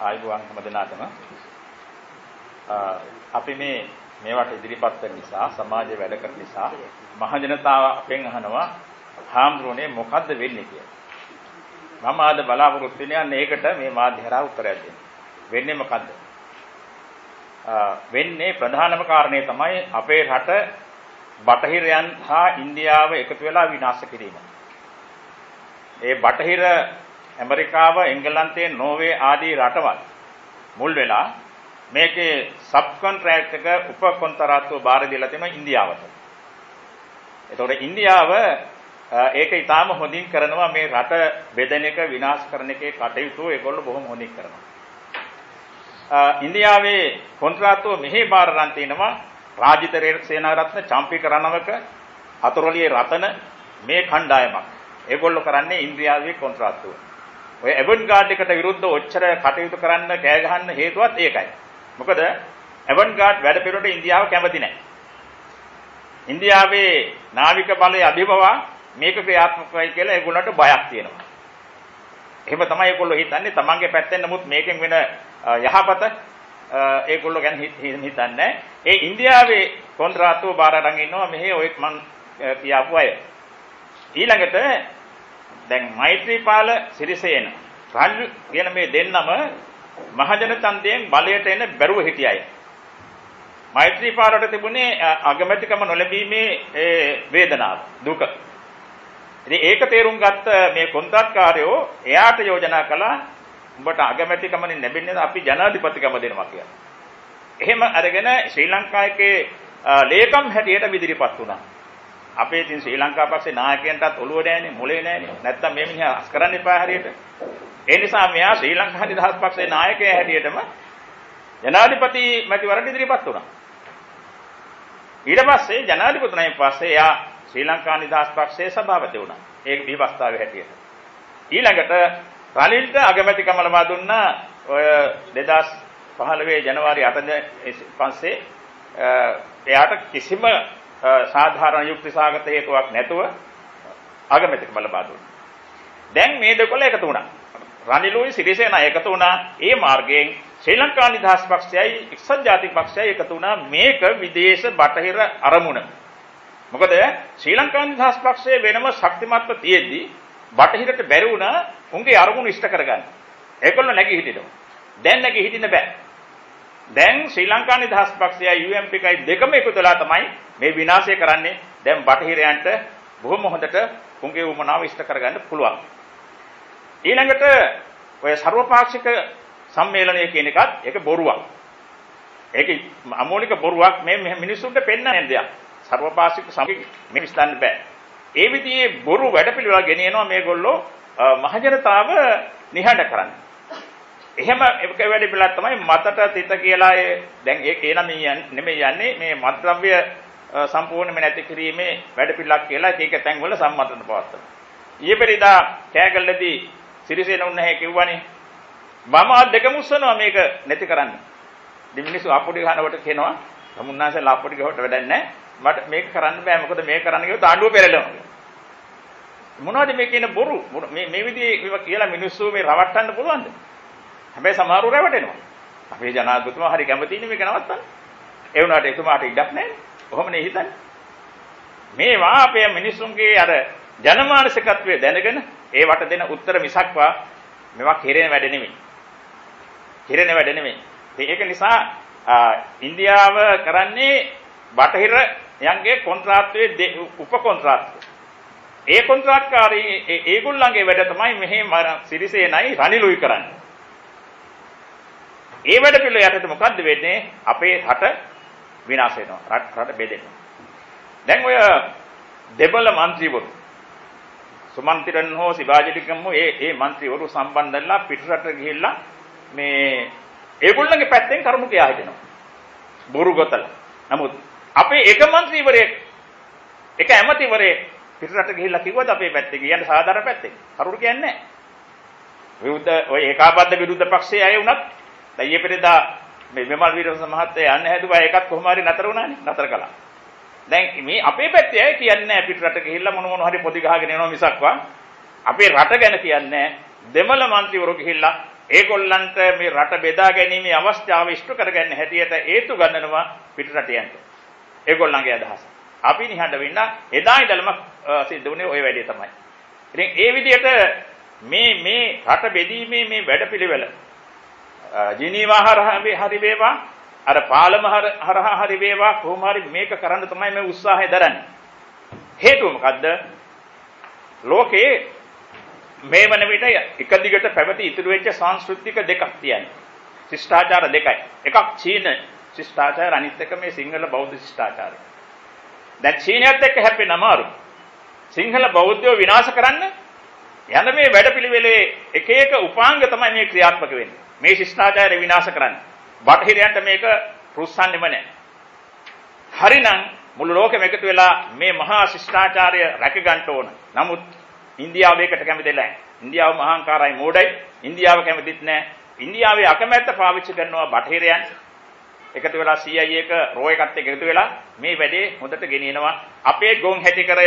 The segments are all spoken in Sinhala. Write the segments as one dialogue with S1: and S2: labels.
S1: ආයුබෝවන් හැමදෙනාටම අපි මේ මේවට ඉදිරිපත් වෙන නිසා සමාජයේ වැඩ කරන නිසා මහ ජනතාව අපෙන් අහනවා හාමුදුරනේ මොකද්ද වෙන්නේ කියලා. මම ආද බලාපොරොත්තු වෙන්නේ ඒකට මේ මාධ්‍ය හරහා උත්තරයක් දෙන්න. වෙන්නේ මොකද්ද? වෙන්නේ ප්‍රධානම කාරණේ තමයි අපේ රට බටහිරයන් හා ඉන්දියාව එකතු වෙලා විනාශ කිරීම. ඒ බටහිර ඇමරිකාව, එංගලන්තය, නෝර්වේ ආදී රටවල් මුල් වෙලා මේකේ සබ් කොන්ට්‍රැක්ට් එක උප කොන්තරාත්තුව බාර දීලා තියෙනවා ඉන්දියාවට. එතකොට ඉන්දියාව ඒක ඊටාම හොඳින් කරනවා මේ රට බෙදෙන එක විනාශ කරන එකේ කටයුතු ඒගොල්ලෝ බොහොම හොඳින් කරනවා. ඉන්දියාවේ කොන්ත්‍රාත්තුව මෙහි බාර රන් තිනවා රාජිත සේනාරත්න චම්පික රණවක අතුරුලියේ රතන මේ කණ්ඩායමක්. ඒගොල්ලෝ කරන්නේ ඉන්දියාවේ කොන්ත්‍රාත්තුව. ඔය එවන් ගාඩ් එකට විරුද්ධව ඔච්චර කටයුතු කරන්න කෑ ගහන්න හේතුවත් ඒකයි. මොකද එවන් ගාඩ් වැඩ පිළිවෙලට ඉන්දියාව කැමති නැහැ. ඉන්දියාවේ නාවික බලය අභිබවා මේක ක්‍රියාත්මක වෙයි කියලා ඒගොල්ලන්ට බයක් තියෙනවා. එහෙම තමයි ඒගොල්ලෝ හිතන්නේ තමන්ගේ පැත්තෙන් නමුත් මේකෙන් වෙන යහපත ඒගොල්ලෝ ගැන හිතන්නේ ඒ ඉන්දියාවේ කොන්ත්‍රාත්තුව බාර අරන් ඉන්නවා මෙහි ඔය මං කියාපු අය. ඊළඟට දැන් මෛත්‍රීපාල සිරිසේන රාජ්‍ය කියන මේ දෙන්නම මහජන ඡන්දයෙන් බලයට එන බැරුව හිටියයි. මෛත්‍රීපාලට තිබුණේ අගමැතිකම නොලැබීමේ ඒ වේදනාව දුක. ඉතින් ඒක තේරුම් ගත්ත මේ කොන්ත්‍රාත්කාරයෝ එයාට යෝජනා කළා උඹට අගමැතිකමනේ ලැබෙන්නේ අපි ජනාධිපතිකම දෙනවා කියලා. එහෙම අරගෙන ශ්‍රී ලංකාවේ ලේකම් හැටියට විදිරිපත් වුණා. අපේ තින් ශ්‍රී ලංකා පස්සේ නායකයන්ටත් ඔළුව නෑනේ මොලේ නෑනේ. නැත්තම් මේ මිනිහා අස් කරන්න එපා හරියට. ඒ නිසා මෙයා ශ්‍රී ලංකා නිදහස් පක්ෂයේ නායකයා හැටියටම ජනාධිපති මැතිවරණ ඉදිරිපත් වුණා. ඊට පස්සේ ජනාධිපතිතුමන් පස්සේ එයා ශ්‍රී ලංකා නිදහස් පක්ෂයේ සභාපති වුණා. ඒ විවස්ථාවේ හැටියට. ඊළඟට රනිල්ට අගමැතිකම ලබා දුන්නා ඔය 2015 ජනවාරි 8 පස්සේ එයාට කිසිම සාධාරණ යුක්ති සාගත හේතුවක් නැතුව අගමැතිකම ලබා දුන්නා. දැන් මේ දෙකොල්ල එකතු වුණා. රනිලුයි සිරිසේන එකතු වුණා. ඒ මාර්ගයෙන් ශ්‍රී ලංකා නිදහස් පක්ෂයයි එක්සත් ජාතික පක්ෂයයි එකතු වුණා මේක විදේශ බටහිර අරමුණ. මොකද ශ්‍රී ලංකා නිදහස් පක්ෂයේ වෙනම ශක්තිමත්ව තියෙද්දි බටහිරට බැරි වුණා උන්ගේ අරමුණු ඉෂ්ට කරගන්න. ඒගොල්ලෝ නැගී හිටිනවා. දැන් නැගී හිටින්න බෑ. දැන් ශ්‍රී ලංකා නිදහස් පක්ෂයයි UMP එකයි දෙකම එකතුලා තමයි මේ විනාශය කරන්නේ. දැන් බටහිරයන්ට බොහොම හොඳට උන්ගේ උමනාව ඉෂ්ට කරගන්න පුළුවන්. ඊළඟට ඔය ਸਰවපාක්ෂික සම්මේලනය කියන එකත් ඒක බොරුවක්. ඒක අමෝනික බොරුවක් මේ මිනිස්සුන්ට පෙන්වන්නේ දෙයක්. ਸਰවපාක්ෂික සම්මේලනය මිනිස් දන්න බෑ. ඒ විදිහේ බොරු වැඩපිළිවෙල ගෙනියනවා මේගොල්ලෝ මහජනතාව නිහඬ කරන්නේ. එහෙම එක වැඩි පිළක් තමයි මතට තිත කියලා ඒ දැන් ඒක ඒ නම් නෙමෙයි යන්නේ මේ මත්ද්‍රව්‍ය සම්පූර්ණයෙන්ම නැති කිරීමේ වැඩ පිළක් කියලා ඒක තැන් වල සම්මතන පවත්වනවා. ඊයේ පෙරේදා කෑගල්ලදී සිරිසේන උන්නේ කිව්වනේ මම ආ දෙකම උස්සනවා මේක නැති කරන්න. ඉතින් මිනිස්සු අපොඩි ගන්නවට කියනවා සමුන්නාසේ ලාපොඩි ගහවට වැඩක් නැහැ. මට මේක කරන්න බෑ මොකද මේක කරන්න ගියොත් ආණ්ඩුව පෙරලෙනවා. මොනවද මේ කියන බොරු මේ මේ විදිහේ කියලා මිනිස්සු මේ රවට්ටන්න පුළුවන්ද? හැබැයි සමහරව රැවටෙනවා. අපේ ජනාධිපතිතුමා හරි කැමතිනේ මේක නවත්තන්න. ඒ වුණාට එතුමාට ඉඩක් නැහැ. කොහොමනේ හිතන්නේ? මේවා අපේ මිනිස්සුන්ගේ අර ජනමානසිකත්වයේ දැනගෙන ඒවට දෙන උත්තර මිසක්වා මේවා කෙරෙන වැඩ නෙමෙයි. කෙරෙන වැඩ නෙමෙයි. ඒක නිසා ඉන්දියාව කරන්නේ බටහිර යන්ගේ කොන්ත්‍රාත්තුවේ උප කොන්ත්‍රාත්තු. ඒ කොන්ත්‍රාත්කාරී ඒගොල්ලන්ගේ වැඩ තමයි මෙහි සිරිසේනයි රනිලුයි කරන්නේ. ඒ වැඩ පිළිවෙල යටතේ මොකද්ද වෙන්නේ? අපේ රට විනාශ වෙනවා. රට රට බෙදෙනවා. දැන් ඔය දෙබල മന്ത്രിවරු සුමන්තිරන් හෝ සිවාජිලිකම් හෝ ඒ ඒ മന്ത്രിවරු සම්බන්ධ වෙලා පිටරට ගිහිල්ලා මේ ඒගොල්ලන්ගේ පැත්තෙන් කරුණු කියා හිටිනවා. බොරු ගොතල. නමුත් අපේ එක മന്ത്രിවරයෙක් එක ඇමතිවරයෙක් පිටරට ගිහිල්ලා කිව්වද අපේ පැත්තේ කියන්නේ සාධාරණ පැත්තේ. කරුණු කියන්නේ නැහැ. විරුද්ධ ඔය ඒකාබද්ධ විරුද්ධ පක්ෂයේ අය වුණත් දැන් ඊපෙරදා මේ මෙමල් වීරවංශ මහත්තයා යන්න හැදුවා ඒකත් කොහොම හරි නතර වුණානේ නතර කළා. දැන් මේ අපේ පැත්තේ අය කියන්නේ නැහැ පිට රට ගිහිල්ලා මොන මොන හරි පොඩි ගහගෙන එනවා මිසක්වා අපේ රට ගැන කියන්නේ දෙමළ മന്ത്രിවරු ගිහිල්ලා ඒගොල්ලන්ට මේ රට බෙදා ගැනීමේ අවස්ථාව ඉෂ්ට කරගන්න හැටියට හේතු ගන්නනවා පිට රටයන්ට. ඒගොල්ලන්ගේ අදහස. අපි නිහඬ වෙන්න එදා ඉඳලම සිද්ධ වුණේ ওই වැඩේ තමයි. ඉතින් ඒ විදිහට මේ මේ රට බෙදීමේ මේ වැඩපිළිවෙල ජිනීවා හරහා හරි වේවා අර පාලම හරහා හරි වේවා කොහොම හරි මේක කරන්න තමයි මේ උත්සාහය දරන්නේ. හේතුව මොකද්ද? ලෝකේ මේ වන විට එක දිගට පැවති ඉතුරු වෙච්ච සංස්කෘතික දෙකක් තියෙනවා. ශිෂ්ටාචාර දෙකයි. එකක් චීන ශිෂ්ටාචාර අනිත් එක මේ සිංහල බෞද්ධ ශිෂ්ටාචාරය. දැන් චීනයත් එක්ක හැපෙන්න අමාරු. සිංහල බෞද්ධයෝ විනාශ කරන්න යන මේ වැඩපිළිවෙලේ එක එක උපාංග තමයි මේ ක්‍රියාත්මක වෙන්නේ. මේ ශිෂ්ටාචාරය විනාශ කරන්න. බටහිරයන්ට මේක රුස්සන්නේම නැහැ. හරිනම් මුළු ලෝකෙම එකතු වෙලා මේ මහා ශිෂ්ටාචාරය රැක ගන්න ඕන. නමුත් ඉන්දියාව ඒකට කැමති නැහැ. ඉන්දියාව මහාංකාරයි මෝඩයි. ඉන්දියාව කැමතිත් නැහැ. ඉන්දියාවේ අකමැත්ත පාවිච්චි කරනවා බටහිරයන්. එකතු වෙලා CIA එක රෝ එකත් එක්ක එකතු වෙලා මේ වැඩේ හොඳට ගෙනියනවා. අපේ ගොන් හැටි කරය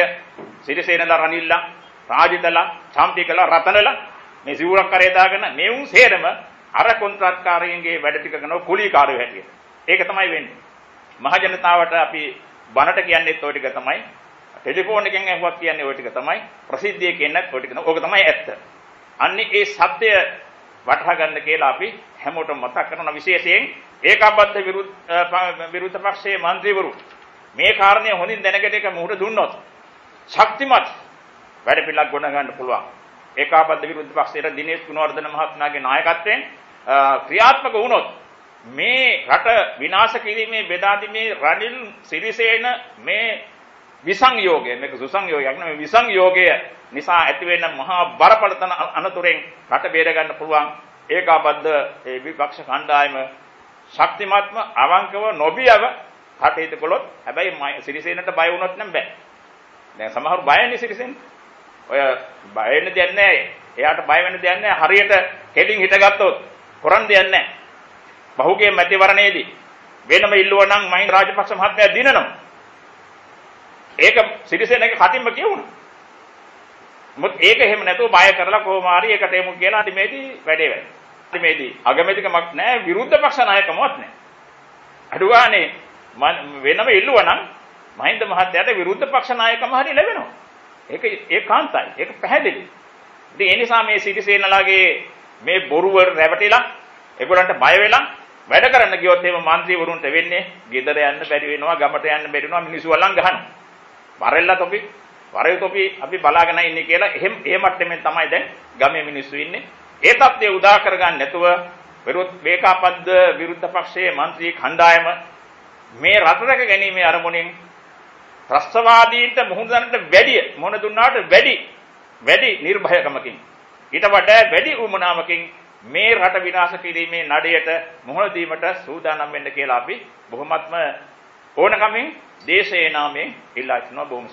S1: සිරිසේනලා රනිල්ලා රාජිතලා, චම්පිකලා, රතනලා මේ සිවුරක් කරේ දාගෙන මේ උන් සේරම අර කොන්ත්‍රාත්කාරයන්ගේ වැඩ ටික කරන කුලීකාරයෝ හැටියට. ඒක තමයි වෙන්නේ. මහජනතාවට අපි බනට කියන්නේ ඔය ටික තමයි. ටෙලිෆෝන් එකෙන් අහුවක් කියන්නේ ඔය ටික තමයි. ප්‍රසිද්ධිය කියන්නේ ඔය ටික. ඕක තමයි ඇත්ත. අන්නේ ඒ සත්‍ය වටහා ගන්න කියලා අපි හැමෝටම මතක් කරන විශේෂයෙන් ඒකාබද්ධ විරුද්ධ විරුද්ධ පක්ෂයේ മന്ത്രിවරු මේ කාරණය හොඳින් දැනගෙන එක මුහුණ දුන්නොත් ශක්තිමත් වැඩ පිළිලක් ගොඩ ගන්න පුළුවන්. ඒකාබද්ධ විරුද්ධ පක්ෂයේ දිනේෂ් ගුණවර්ධන මහත්මයාගේ නායකත්වයෙන් ක්‍රියාත්මක වුණොත් මේ රට විනාශ කිරීමේ බෙදාදීමේ රනිල් සිරිසේන මේ විසංයෝගය මේක සුසංයෝගයක් නෙමෙයි විසංයෝගය නිසා ඇතිවෙන මහා බරපතල අනතුරෙන් රට බේර ගන්න පුළුවන්. ඒකාබද්ධ ඒ විපක්ෂ කණ්ඩායම ශක්තිමත්ම අවංකව නොබියව කටයුතු කළොත් හැබැයි සිරිසේනට බය වුණොත් නම් බෑ. දැන් සමහරු බයන්නේ සිරිසේන ඔය බය වෙන්න දෙයක් නැහැ එයාට බය වෙන්න දෙයක් නැහැ හරියට කෙලින් හිටගත්තොත් කරන් දෙයක් නැහැ බහුගේ මැතිවරණයේදී වෙනම ඉල්ලුවා නම් මහින්ද රාජපක්ෂ මහත්මයා දිනනවා. ඒක සිරිසේනගේ කටින්ම කියවුණා. මොකද ඒක එහෙම නැතුව බය කරලා කොහොම හරි එකට එමු කියලා අන්තිමේදී වැඩේ වැඩ. අන්තිමේදී අගමැතිකමක් නැහැ විරුද්ධ පක්ෂ නායකමවත් නැහැ. අඩුවානේ වෙනම ඉල්ලුවා නම් මහින්ද මහත්තයාට විරුද්ධ පක්ෂ නායකම හරි ලැබෙනවා. ඒක ඒකාන්තයි. ඒක පැහැදිලි. ඉතින් ඒ නිසා මේ සිරිසේනලාගේ මේ බොරුව රැවටිලා ඒගොල්ලන්ට බය වෙලා වැඩ කරන්න ගියොත් එහෙම മന്ത്രിවරුන්ට වෙන්නේ ගෙදර යන්න බැරි වෙනවා, ගමට යන්න බැරි වෙනවා, මිනිස්සු වලන් ගහනවා. වරෙල්ලා තොපි, වරේ තොපි අපි බලාගෙන ඉන්නේ කියලා එහෙම ඒ මට්ටමේ තමයි දැන් ගමේ මිනිස්සු ඉන්නේ. ඒ தත්ත්වය උදා කරගන්න නැතුව විරුද්ධ වේකාපද්ද විරුද්ධ පක්ෂයේ മന്ത്രി කණ්ඩායම මේ රට රැක ගැනීමේ අරමුණෙන් ත්‍රස්තවාදීන්ට මුහුණදන්නට වැඩි මොන දුන්නාට වැඩි වැඩි නිර්භයකමකින්. ඊට වඩා වැඩි උමනාවකින් මේ රට විනාශ කිරීමේ නඩයට මුහුණ දීමට සූදානම් වෙන්න කියලා අපි බොහොමත්ම ඕනකමින් දේශයේ නාමයෙන් ඉල්ලා සිටිනවා බොහොම